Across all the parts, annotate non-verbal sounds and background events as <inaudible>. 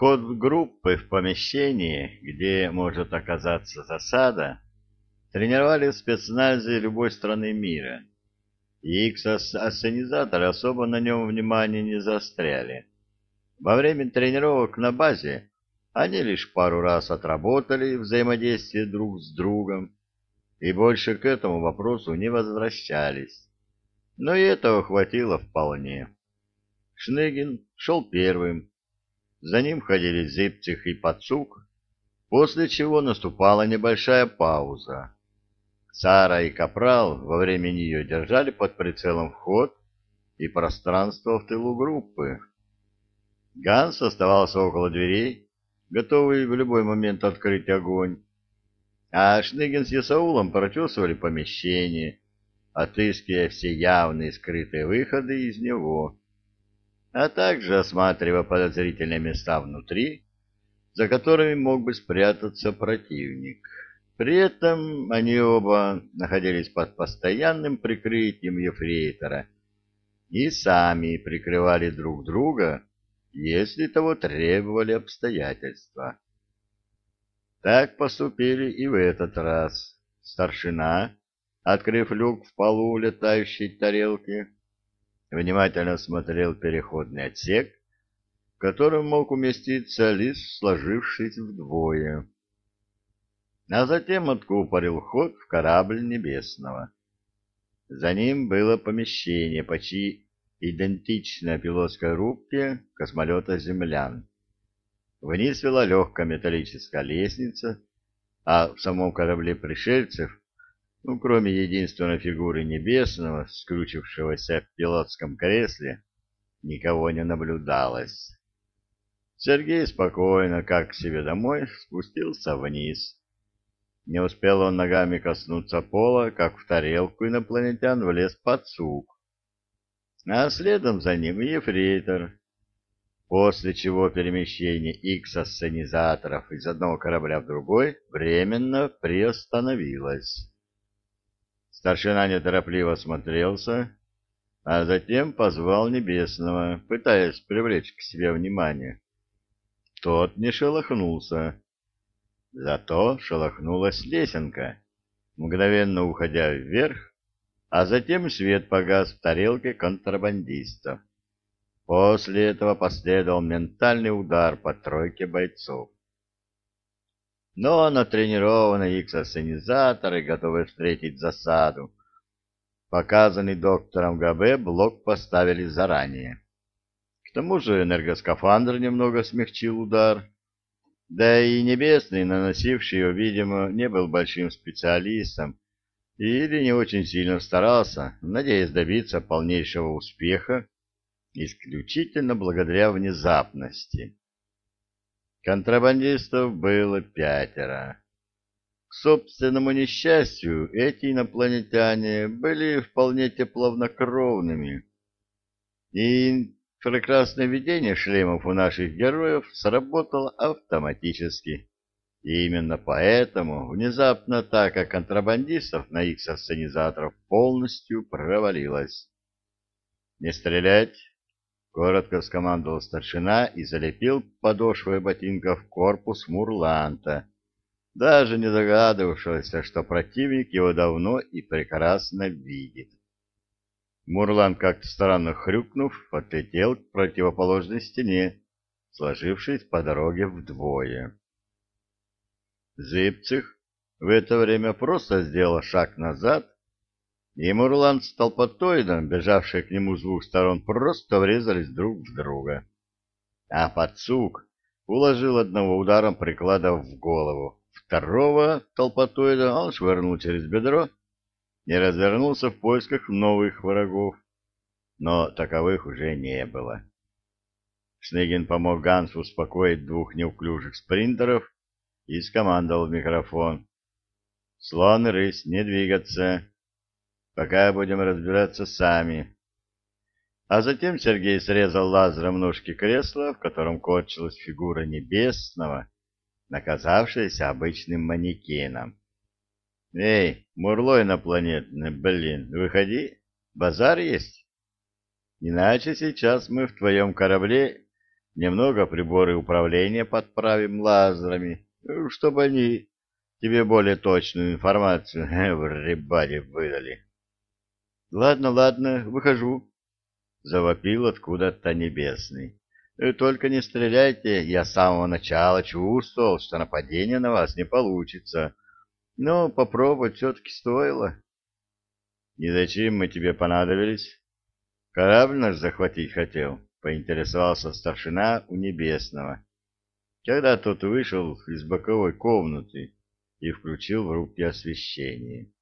Вход группы в помещение, где может оказаться засада, тренировали в спецназе любой страны мира. И икс-ассенизаторы особо на нем внимания не заостряли. Во время тренировок на базе они лишь пару раз отработали взаимодействие друг с другом и больше к этому вопросу не возвращались. Но и этого хватило вполне. Шныгин шел первым. За ним ходили Зыбцих и Пацук, после чего наступала небольшая пауза. Сара и Капрал во время нее держали под прицелом вход и пространство в тылу группы. Ганс оставался около дверей, готовый в любой момент открыть огонь, а Шныгин с Ясаулом прочесывали помещение, отыскивая все явные скрытые выходы из него, а также осматривая подозрительные места внутри, за которыми мог бы спрятаться противник. При этом они оба находились под постоянным прикрытием ефрейтора и сами прикрывали друг друга, если того требовали обстоятельства. Так поступили и в этот раз. Старшина, открыв люк в полу летающей тарелки, внимательно смотрел переходный отсек, в котором мог уместиться лишь сложившись вдвое. А затем откупорил ход в корабль Небесного. За ним было помещение, почти идентичное пилотской рубке космолета «Землян». Вниз вела легкая металлическая лестница, а в самом корабле пришельцев, ну, кроме единственной фигуры небесного, скручившегося в пилотском кресле, никого не наблюдалось. Сергей спокойно, как к себе домой, спустился вниз. Не успел он ногами коснуться пола, как в тарелку инопланетян влез подсук. А следом за ним и ефрейтор, после чего перемещение икс-ассенизаторов из одного корабля в другой временно приостановилось. Старшина неторопливо смотрелся, а затем позвал Небесного, пытаясь привлечь к себе внимание. Тот не шелохнулся. Зато шелохнулась лесенка, мгновенно уходя вверх, а затем свет погас в тарелке контрабандистов. После этого последовал ментальный удар по тройке бойцов. Но натренированные икс-ассенизаторы готовы встретить засаду. Показанный доктором ГБ блок поставили заранее. К тому же энергоскафандр немного смягчил удар. Да и Небесный, наносивший его, видимо, не был большим специалистом или не очень сильно старался, надеясь добиться полнейшего успеха исключительно благодаря внезапности. Контрабандистов было пятеро. К собственному несчастью, эти инопланетяне были вполне тепловнокровными, и прекрасное видение шлемов у наших героев сработало автоматически. И именно поэтому внезапно атака контрабандистов на их сценизаторов полностью провалилась. «Не стрелять!» Коротко скомандовал старшина и залепил подошвой ботинка в корпус Мурланта, даже не догадывавшегося, что противник его давно и прекрасно видит. Мурлан, как-то странно хрюкнув, отлетел к противоположной стене, сложившись по дороге вдвое. Зыбцих в это время просто сделал шаг назад и Мурлан с толпотоидом, бежавшие к нему с двух сторон, просто врезались друг в друга. А подсук уложил одного ударом приклада в голову, второго толпотоида он швырнул через бедро и развернулся в поисках новых врагов, но таковых уже не было. Шнегин помог Гансу успокоить двух неуклюжих спринтеров и скомандовал в микрофон. «Слон и рысь, не двигаться!» Пока будем разбираться сами. А затем Сергей срезал лазером ножки кресла, в котором корчилась фигура небесного, наказавшаяся обычным манекеном. «Эй, мурло инопланетный, блин, выходи, базар есть. Иначе сейчас мы в твоем корабле немного приборы управления подправим лазерами, чтобы они тебе более точную информацию <laughs> в ребаде выдали. — Ладно, ладно, выхожу, — завопил откуда-то небесный. — Только не стреляйте, я с самого начала чувствовал, что нападение на вас не получится, но попробовать все-таки стоило. — И зачем мы тебе понадобились? Корабль наш захватить хотел, — поинтересовался старшина у небесного, когда тот вышел из боковой комнаты и включил в руки освещение.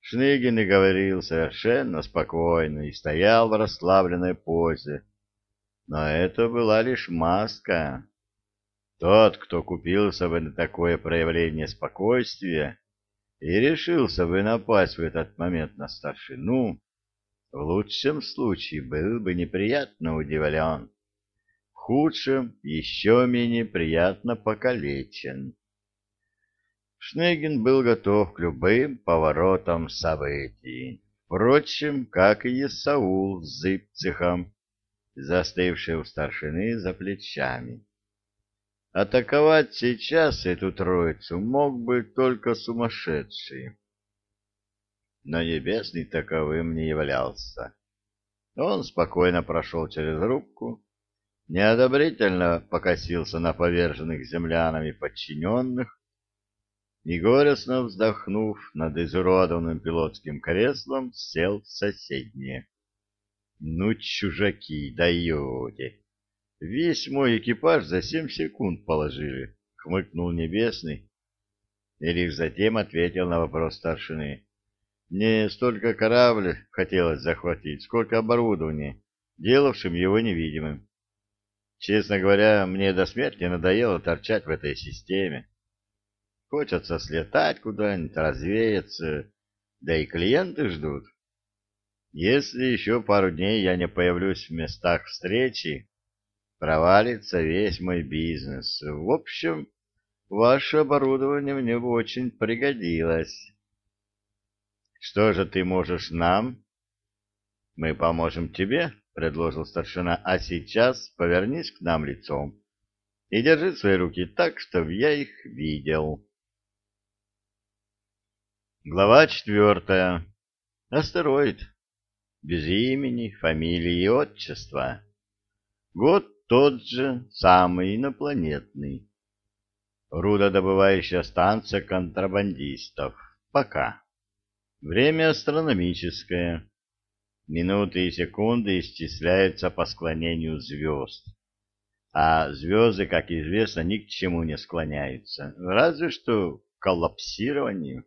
Шныгин и говорил совершенно спокойно и стоял в расслабленной позе. Но это была лишь маска. Тот, кто купился бы на такое проявление спокойствия и решился бы напасть в этот момент на старшину, в лучшем случае был бы неприятно удивлен, в худшем еще менее приятно покалечен. Шнегин был готов к любым поворотам событий. Впрочем, как и Исаул с Зыбцихом, застывший у старшины за плечами. Атаковать сейчас эту троицу мог бы только сумасшедший. Но небесный таковым не являлся. Он спокойно прошел через рубку, неодобрительно покосился на поверженных землянами подчиненных и, горестно вздохнув над изуродованным пилотским креслом, сел в соседнее. «Ну, чужаки, даете! Весь мой экипаж за семь секунд положили», — хмыкнул Небесный, и лишь затем ответил на вопрос старшины. «Не столько корабль хотелось захватить, сколько оборудование, делавшим его невидимым. Честно говоря, мне до смерти надоело торчать в этой системе. Хочется слетать куда-нибудь, развеяться, да и клиенты ждут. Если еще пару дней я не появлюсь в местах встречи, провалится весь мой бизнес. В общем, ваше оборудование мне бы очень пригодилось. Что же ты можешь нам? Мы поможем тебе, предложил старшина, а сейчас повернись к нам лицом и держи свои руки так, чтобы я их видел. Глава четвертая. Астероид. Без имени, фамилии и отчества. Год тот же, самый инопланетный. Рудодобывающая станция контрабандистов. Пока. Время астрономическое. Минуты и секунды исчисляются по склонению звезд. А звезды, как известно, ни к чему не склоняются, разве что к коллапсированию.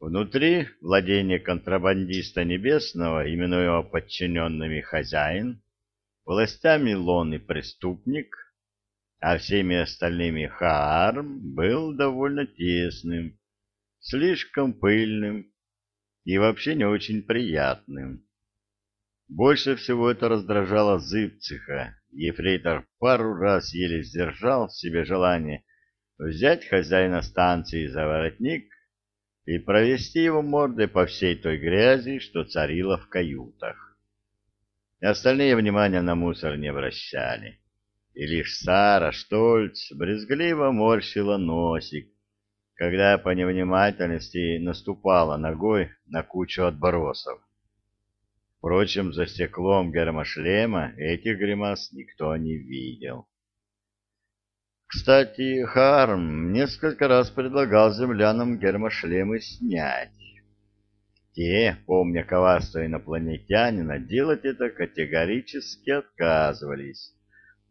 Внутри владения контрабандиста небесного, именуемого подчиненными хозяин, властями Лоны преступник, а всеми остальными Хаарм был довольно тесным, слишком пыльным и вообще не очень приятным. Больше всего это раздражало Зыбциха. Ефрейтор пару раз еле сдержал в себе желание взять хозяина станции за воротник и провести его мордой по всей той грязи, что царила в каютах. Остальные внимания на мусор не обращали, и лишь Сара Штольц брезгливо морщила носик, когда по невнимательности наступала ногой на кучу отбросов. Впрочем, за стеклом гермошлема этих гримас никто не видел. Кстати, Харм несколько раз предлагал землянам гермошлемы снять. Те, помня коварство инопланетянина, делать это категорически отказывались,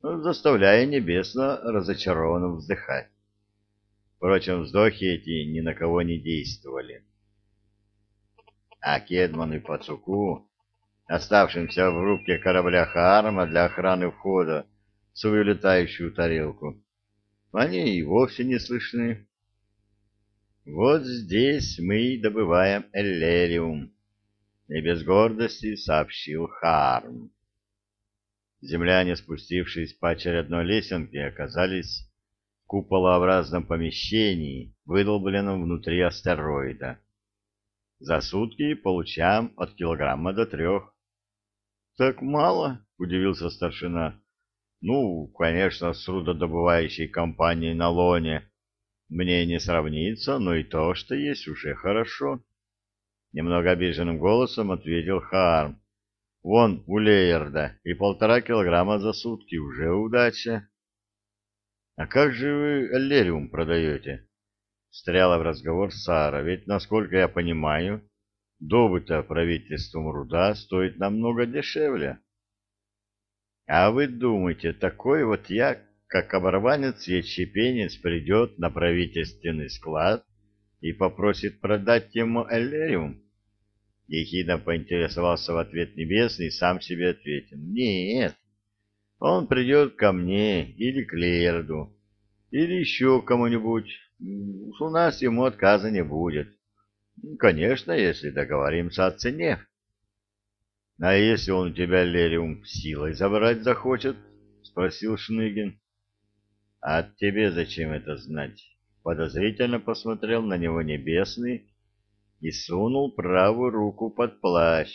заставляя небесно разочарованно вздыхать. Впрочем, вздохи эти ни на кого не действовали. А Кедман и Пацуку, оставшимся в рубке корабля Харма для охраны входа свою летающую тарелку, они и вовсе не слышны. Вот здесь мы и добываем эллериум, и без гордости сообщил Харм. Земляне, спустившись по очередной лесенке, оказались в куполообразном помещении, выдолбленном внутри астероида. За сутки получаем от килограмма до трех. — Так мало? удивился старшина. Ну, конечно, с рудодобывающей компанией на лоне мне не сравнится, но и то, что есть, уже хорошо. Немного обиженным голосом ответил Харм. Вон у Лейерда и полтора килограмма за сутки уже удача. А как же вы аллериум продаете? Встряла в разговор Сара, ведь, насколько я понимаю, добыта правительством руда стоит намного дешевле. А вы думаете, такой вот я, как оборванец и отщепенец, придет на правительственный склад и попросит продать ему эллериум? Ехидно поинтересовался в ответ Небесный и сам себе ответил. Нет, он придет ко мне или к Лерду, или еще кому-нибудь. У нас ему отказа не будет. Конечно, если договоримся о цене. — А если он у тебя лериум силой забрать захочет? — спросил Шныгин. — А тебе зачем это знать? Подозрительно посмотрел на него Небесный и сунул правую руку под плащ.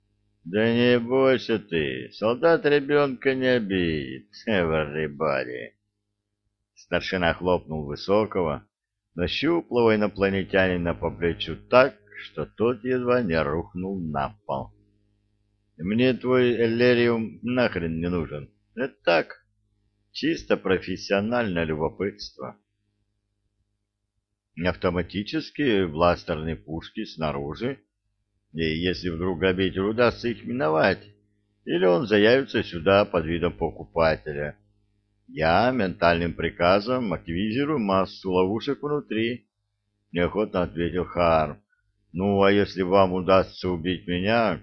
— Да не бойся ты, солдат ребенка не обидит, <laughs> everybody. Старшина хлопнул высокого, но щуплого инопланетянина по плечу так, что тот едва не рухнул на пол. Мне твой эллериум нахрен не нужен. Это так, чисто профессиональное любопытство. Автоматические бластерные пушки снаружи, и если вдруг грабителю удастся их миновать, или он заявится сюда под видом покупателя, я ментальным приказом активизирую массу ловушек внутри, — неохотно ответил Харм. Ну, а если вам удастся убить меня,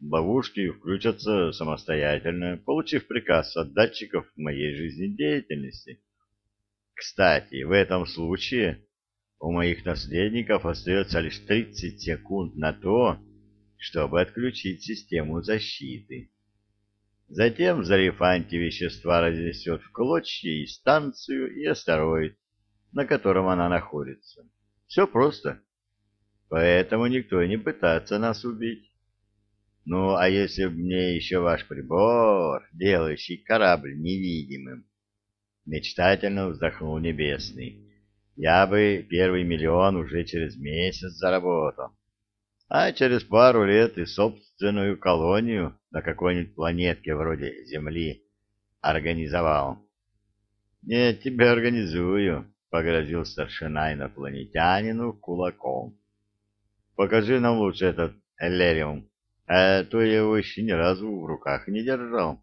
ловушки включатся самостоятельно, получив приказ от датчиков моей жизнедеятельности. Кстати, в этом случае у моих наследников остается лишь 30 секунд на то, чтобы отключить систему защиты. Затем взрыв антивещества разнесет в клочья и станцию, и астероид, на котором она находится. Все просто. Поэтому никто и не пытается нас убить. Ну, а если б мне еще ваш прибор, делающий корабль невидимым? Мечтательно вздохнул Небесный. Я бы первый миллион уже через месяц заработал. А через пару лет и собственную колонию на какой-нибудь планетке вроде Земли организовал. — Не тебя организую, — погрозил старшина инопланетянину кулаком. — Покажи нам лучше этот эллериум а то я его еще ни разу в руках не держал.